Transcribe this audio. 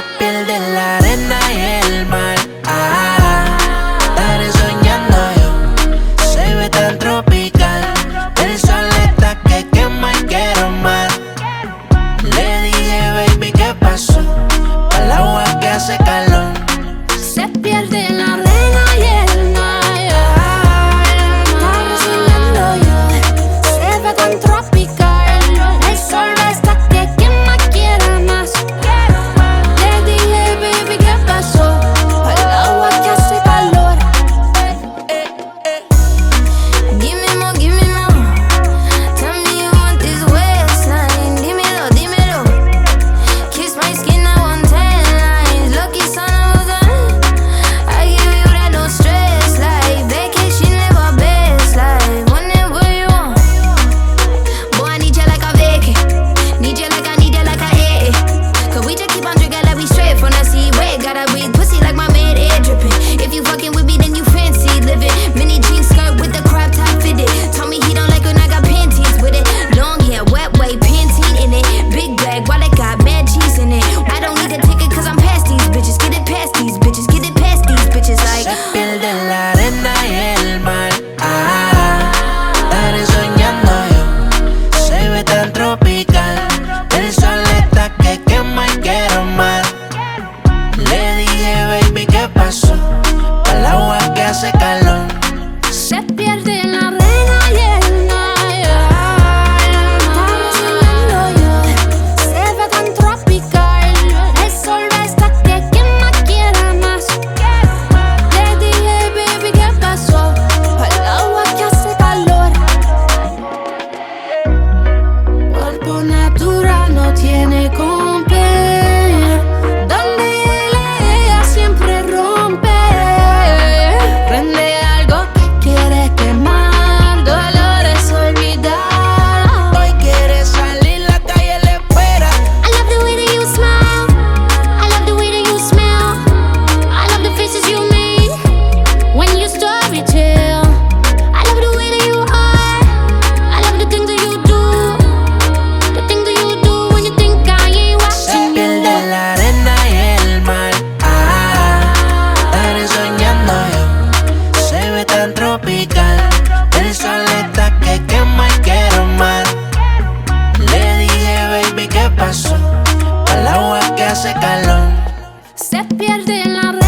la piel de la arena y el mar. Ah. Baby, ¿qué pasó? Al agua que hace calor Se pierde la